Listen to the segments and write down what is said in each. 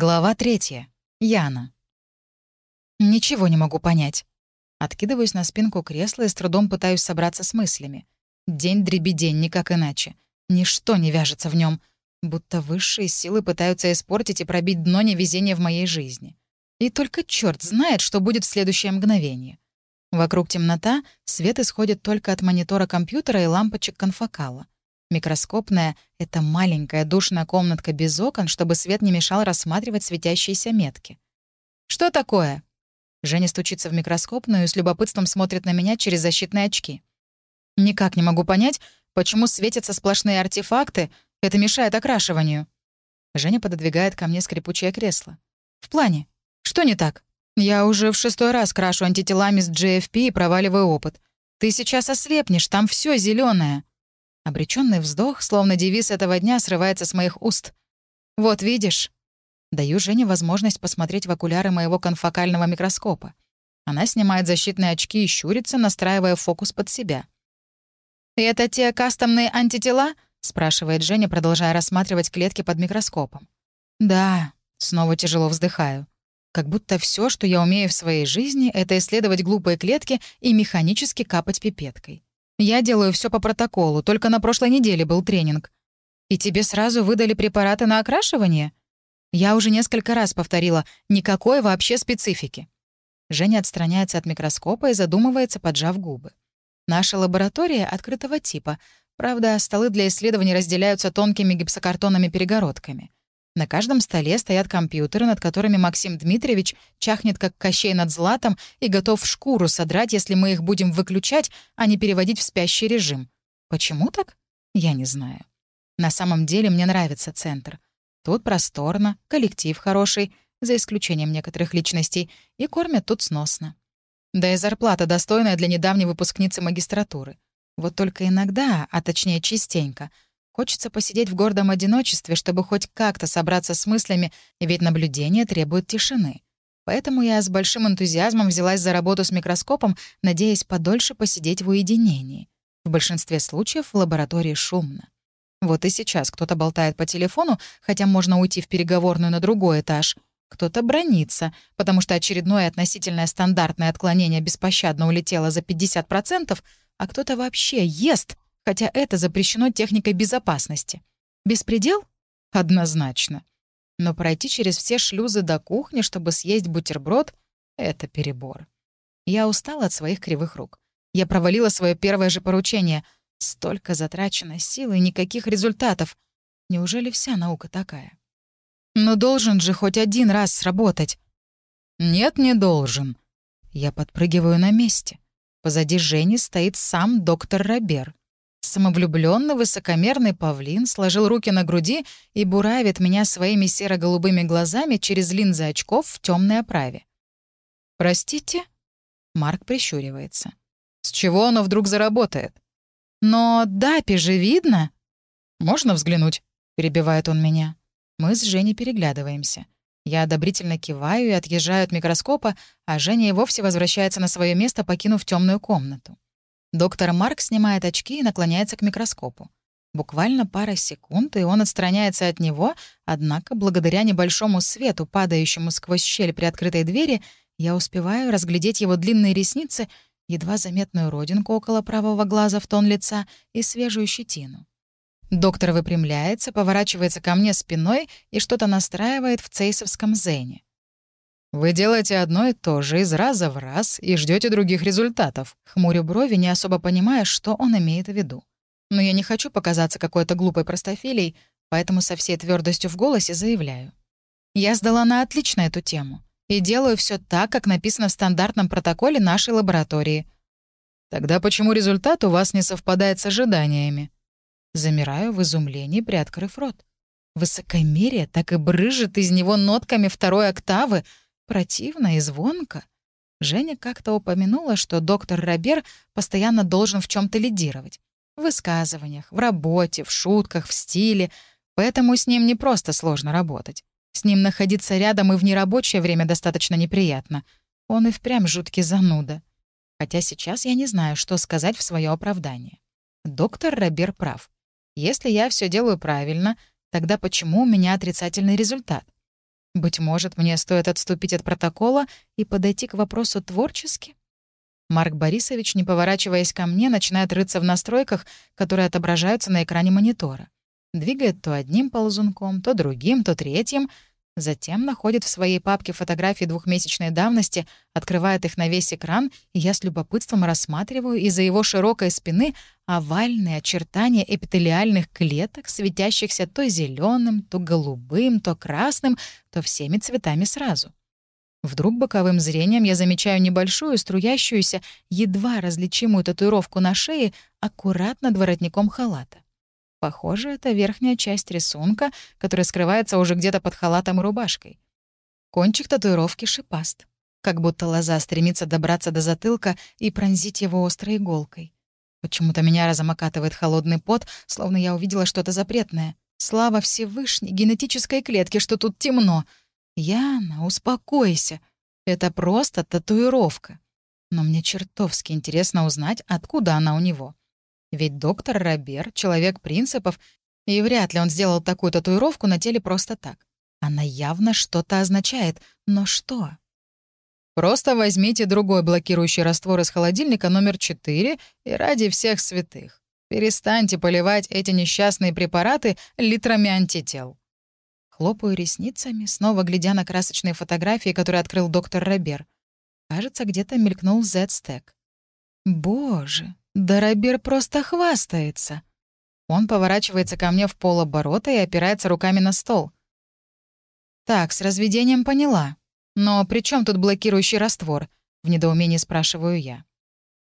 Глава третья. Яна. Ничего не могу понять. Откидываюсь на спинку кресла и с трудом пытаюсь собраться с мыслями. День дребедень, никак иначе. Ничто не вяжется в нем, будто высшие силы пытаются испортить и пробить дно невезения в моей жизни. И только черт знает, что будет в следующее мгновение. Вокруг темнота, свет исходит только от монитора компьютера и лампочек конфокала. Микроскопная — это маленькая душная комнатка без окон, чтобы свет не мешал рассматривать светящиеся метки. «Что такое?» Женя стучится в микроскопную и с любопытством смотрит на меня через защитные очки. «Никак не могу понять, почему светятся сплошные артефакты, это мешает окрашиванию». Женя пододвигает ко мне скрипучее кресло. «В плане? Что не так? Я уже в шестой раз крашу антителами с GFP и проваливаю опыт. Ты сейчас ослепнешь, там все зеленое. Обреченный вздох, словно девиз этого дня, срывается с моих уст. «Вот видишь». Даю Жене возможность посмотреть в окуляры моего конфокального микроскопа. Она снимает защитные очки и щурится, настраивая фокус под себя. «Это те кастомные антитела?» — спрашивает Женя, продолжая рассматривать клетки под микроскопом. «Да», — снова тяжело вздыхаю. Как будто все, что я умею в своей жизни, это исследовать глупые клетки и механически капать пипеткой. Я делаю все по протоколу, только на прошлой неделе был тренинг. И тебе сразу выдали препараты на окрашивание? Я уже несколько раз повторила, никакой вообще специфики. Женя отстраняется от микроскопа и задумывается, поджав губы. Наша лаборатория открытого типа. Правда, столы для исследований разделяются тонкими гипсокартонными перегородками. На каждом столе стоят компьютеры, над которыми Максим Дмитриевич чахнет как Кощей над златом и готов шкуру содрать, если мы их будем выключать, а не переводить в спящий режим. Почему так? Я не знаю. На самом деле мне нравится центр. Тут просторно, коллектив хороший, за исключением некоторых личностей, и кормят тут сносно. Да и зарплата достойная для недавней выпускницы магистратуры. Вот только иногда, а точнее частенько — Хочется посидеть в гордом одиночестве, чтобы хоть как-то собраться с мыслями, ведь наблюдение требует тишины. Поэтому я с большим энтузиазмом взялась за работу с микроскопом, надеясь подольше посидеть в уединении. В большинстве случаев в лаборатории шумно. Вот и сейчас кто-то болтает по телефону, хотя можно уйти в переговорную на другой этаж. Кто-то бронится, потому что очередное относительное стандартное отклонение беспощадно улетело за 50%, а кто-то вообще ест — хотя это запрещено техникой безопасности. Беспредел? Однозначно. Но пройти через все шлюзы до кухни, чтобы съесть бутерброд — это перебор. Я устала от своих кривых рук. Я провалила свое первое же поручение. Столько затрачено сил и никаких результатов. Неужели вся наука такая? Но должен же хоть один раз сработать. Нет, не должен. Я подпрыгиваю на месте. Позади Жени стоит сам доктор Робер. Самовлюбленный, высокомерный павлин сложил руки на груди и буравит меня своими серо-голубыми глазами через линзы очков в темной оправе. «Простите?» Марк прищуривается. «С чего оно вдруг заработает?» «Но Дапи же видно!» «Можно взглянуть?» — перебивает он меня. Мы с Женей переглядываемся. Я одобрительно киваю и отъезжаю от микроскопа, а Женя и вовсе возвращается на свое место, покинув темную комнату. Доктор Марк снимает очки и наклоняется к микроскопу. Буквально пара секунд, и он отстраняется от него, однако благодаря небольшому свету, падающему сквозь щель при открытой двери, я успеваю разглядеть его длинные ресницы, едва заметную родинку около правого глаза в тон лица и свежую щетину. Доктор выпрямляется, поворачивается ко мне спиной и что-то настраивает в цейсовском зене. Вы делаете одно и то же из раза в раз и ждете других результатов. Хмурю брови, не особо понимая, что он имеет в виду. Но я не хочу показаться какой-то глупой простофилей, поэтому со всей твердостью в голосе заявляю. Я сдала на отлично эту тему и делаю все так, как написано в стандартном протоколе нашей лаборатории. Тогда почему результат у вас не совпадает с ожиданиями? Замираю в изумлении, приоткрыв рот. Высокомерие так и брыжет из него нотками второй октавы, Противно и звонко. Женя как-то упомянула, что доктор Робер постоянно должен в чем то лидировать. В высказываниях, в работе, в шутках, в стиле. Поэтому с ним не просто сложно работать. С ним находиться рядом и в нерабочее время достаточно неприятно. Он и впрямь жуткий зануда. Хотя сейчас я не знаю, что сказать в свое оправдание. Доктор Робер прав. Если я все делаю правильно, тогда почему у меня отрицательный результат? Быть может, мне стоит отступить от протокола и подойти к вопросу творчески? Марк Борисович, не поворачиваясь ко мне, начинает рыться в настройках, которые отображаются на экране монитора. Двигает то одним ползунком, то другим, то третьим. Затем находит в своей папке фотографии двухмесячной давности, открывает их на весь экран, и я с любопытством рассматриваю из-за его широкой спины овальные очертания эпителиальных клеток, светящихся то зеленым, то голубым, то красным, то всеми цветами сразу. Вдруг боковым зрением я замечаю небольшую, струящуюся, едва различимую татуировку на шее, аккуратно над воротником халата. Похоже, это верхняя часть рисунка, которая скрывается уже где-то под халатом и рубашкой. Кончик татуировки шипаст, как будто лоза стремится добраться до затылка и пронзить его острой иголкой. Почему-то меня разомокатывает холодный пот, словно я увидела что-то запретное. Слава Всевышней генетической клетке, что тут темно. Яна, успокойся. Это просто татуировка. Но мне чертовски интересно узнать, откуда она у него. Ведь доктор Робер — человек принципов, и вряд ли он сделал такую татуировку на теле просто так. Она явно что-то означает, но что? Просто возьмите другой блокирующий раствор из холодильника номер 4 и ради всех святых. Перестаньте поливать эти несчастные препараты литрами антител. Хлопаю ресницами, снова глядя на красочные фотографии, которые открыл доктор Робер. Кажется, где-то мелькнул Z-стек. Боже, да Робер просто хвастается. Он поворачивается ко мне в полоборота и опирается руками на стол. Так, с разведением поняла. Но при чем тут блокирующий раствор? В недоумении спрашиваю я.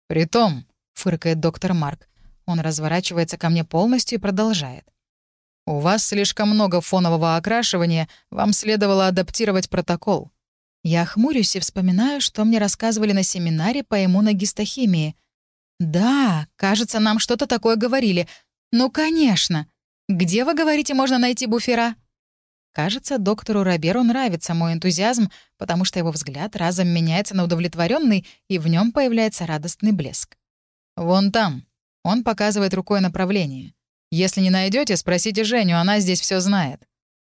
Притом, фыркает доктор Марк. Он разворачивается ко мне полностью и продолжает. «У вас слишком много фонового окрашивания, вам следовало адаптировать протокол». Я хмурюсь и вспоминаю, что мне рассказывали на семинаре по иммуногистохимии — «Да, кажется, нам что-то такое говорили. Ну, конечно. Где, вы говорите, можно найти буфера?» Кажется, доктору Роберу нравится мой энтузиазм, потому что его взгляд разом меняется на удовлетворенный, и в нем появляется радостный блеск. «Вон там». Он показывает рукой направление. «Если не найдете, спросите Женю, она здесь все знает».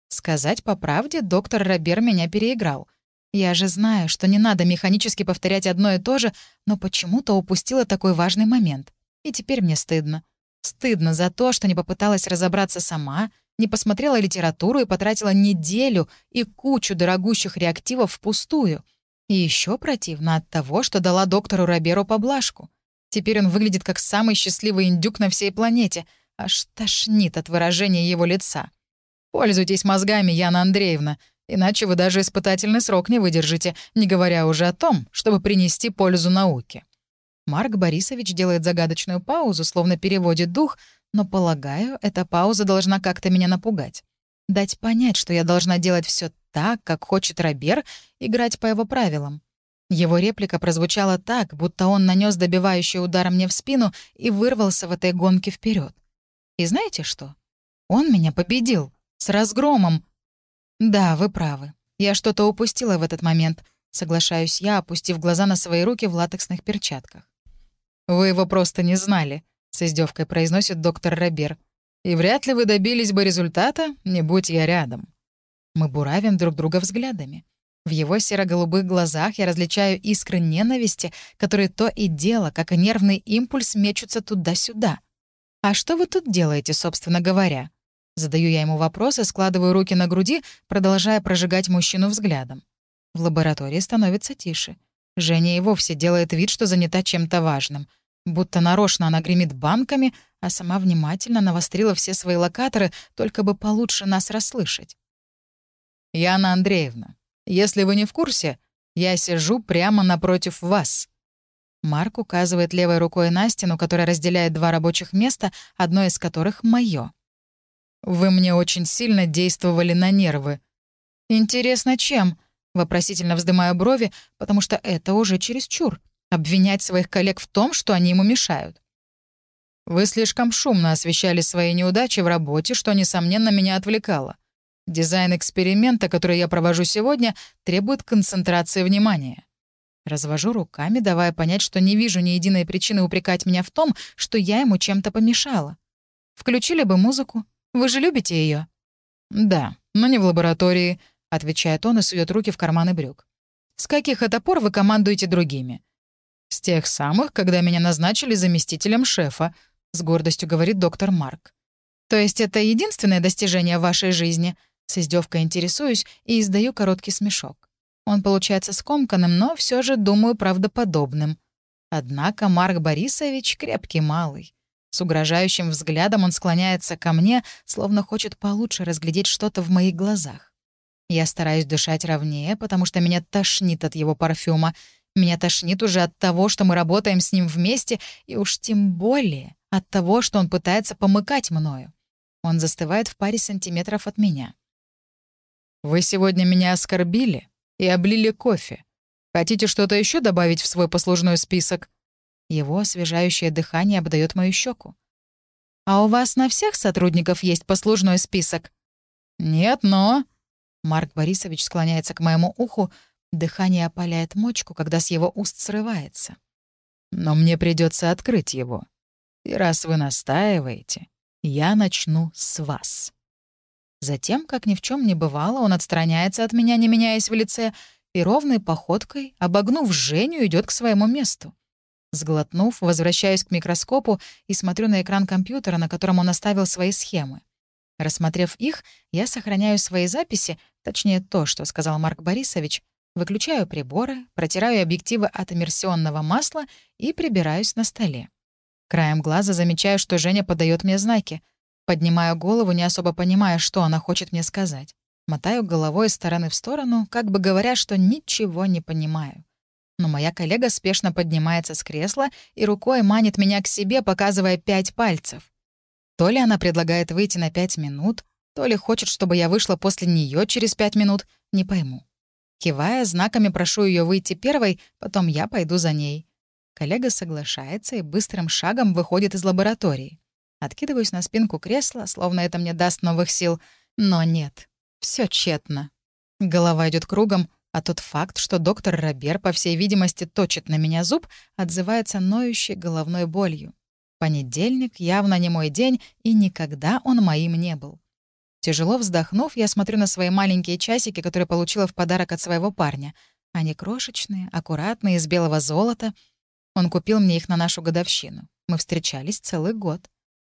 Сказать по правде, доктор Робер меня переиграл — я же знаю, что не надо механически повторять одно и то же, но почему-то упустила такой важный момент. И теперь мне стыдно. Стыдно за то, что не попыталась разобраться сама, не посмотрела литературу и потратила неделю и кучу дорогущих реактивов впустую. И еще противно от того, что дала доктору Роберу поблажку. Теперь он выглядит как самый счастливый индюк на всей планете. Аж тошнит от выражения его лица. «Пользуйтесь мозгами, Яна Андреевна», Иначе вы даже испытательный срок не выдержите, не говоря уже о том, чтобы принести пользу науке. Марк Борисович делает загадочную паузу, словно переводит дух, но, полагаю, эта пауза должна как-то меня напугать. Дать понять, что я должна делать все так, как хочет Робер, играть по его правилам. Его реплика прозвучала так, будто он нанес добивающий удар мне в спину и вырвался в этой гонке вперед. И знаете что? Он меня победил. С разгромом, «Да, вы правы. Я что-то упустила в этот момент», — соглашаюсь я, опустив глаза на свои руки в латексных перчатках. «Вы его просто не знали», — с издевкой произносит доктор Робер. «И вряд ли вы добились бы результата, не будь я рядом». Мы буравим друг друга взглядами. В его серо-голубых глазах я различаю искры ненависти, которые то и дело, как и нервный импульс, мечутся туда-сюда. «А что вы тут делаете, собственно говоря?» Задаю я ему вопрос и складываю руки на груди, продолжая прожигать мужчину взглядом. В лаборатории становится тише. Женя и вовсе делает вид, что занята чем-то важным. Будто нарочно она гремит банками, а сама внимательно навострила все свои локаторы, только бы получше нас расслышать. «Яна Андреевна, если вы не в курсе, я сижу прямо напротив вас». Марк указывает левой рукой на стену, которая разделяет два рабочих места, одно из которых — мое. Вы мне очень сильно действовали на нервы. Интересно, чем? Вопросительно вздымаю брови, потому что это уже чересчур. Обвинять своих коллег в том, что они ему мешают. Вы слишком шумно освещали свои неудачи в работе, что, несомненно, меня отвлекало. Дизайн эксперимента, который я провожу сегодня, требует концентрации внимания. Развожу руками, давая понять, что не вижу ни единой причины упрекать меня в том, что я ему чем-то помешала. Включили бы музыку, вы же любите ее? «Да, но не в лаборатории», отвечает он и сует руки в карманы брюк. «С каких это пор вы командуете другими?» «С тех самых, когда меня назначили заместителем шефа», — с гордостью говорит доктор Марк. «То есть это единственное достижение в вашей жизни?» С издевкой интересуюсь и издаю короткий смешок. Он получается скомканным, но все же, думаю, правдоподобным. Однако Марк Борисович крепкий малый. С угрожающим взглядом он склоняется ко мне, словно хочет получше разглядеть что-то в моих глазах. Я стараюсь дышать ровнее, потому что меня тошнит от его парфюма. Меня тошнит уже от того, что мы работаем с ним вместе, и уж тем более от того, что он пытается помыкать мною. Он застывает в паре сантиметров от меня. «Вы сегодня меня оскорбили и облили кофе. Хотите что-то еще добавить в свой послужной список?» Его освежающее дыхание обдает мою щеку. «А у вас на всех сотрудников есть послужной список?» «Нет, но...» Марк Борисович склоняется к моему уху, дыхание опаляет мочку, когда с его уст срывается. «Но мне придется открыть его. И раз вы настаиваете, я начну с вас». Затем, как ни в чем не бывало, он отстраняется от меня, не меняясь в лице, и ровной походкой, обогнув Женю, идет к своему месту. Сглотнув, возвращаюсь к микроскопу и смотрю на экран компьютера, на котором он оставил свои схемы. Рассмотрев их, я сохраняю свои записи, точнее то, что сказал Марк Борисович, выключаю приборы, протираю объективы от иммерсионного масла и прибираюсь на столе. Краем глаза замечаю, что Женя подает мне знаки. Поднимаю голову, не особо понимая, что она хочет мне сказать. Мотаю головой из стороны в сторону, как бы говоря, что ничего не понимаю. Но моя коллега спешно поднимается с кресла и рукой манит меня к себе, показывая пять пальцев. То ли она предлагает выйти на пять минут, то ли хочет, чтобы я вышла после нее через пять минут, не пойму. Кивая, знаками прошу ее выйти первой, потом я пойду за ней. Коллега соглашается и быстрым шагом выходит из лаборатории. Откидываюсь на спинку кресла, словно это мне даст новых сил, но нет, все тщетно. Голова идет кругом, а тот факт, что доктор Робер, по всей видимости, точит на меня зуб, отзывается ноющей головной болью. Понедельник явно не мой день, и никогда он моим не был. Тяжело вздохнув, я смотрю на свои маленькие часики, которые получила в подарок от своего парня. Они крошечные, аккуратные, из белого золота. Он купил мне их на нашу годовщину. Мы встречались целый год.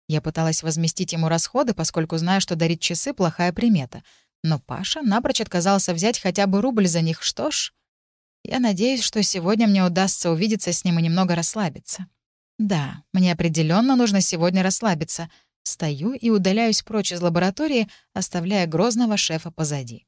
Я пыталась возместить ему расходы, поскольку знаю, что дарить часы — плохая примета. Но Паша напрочь отказался взять хотя бы рубль за них. Что ж, я надеюсь, что сегодня мне удастся увидеться с ним и немного расслабиться. Да, мне определенно нужно сегодня расслабиться. Стою и удаляюсь прочь из лаборатории, оставляя грозного шефа позади.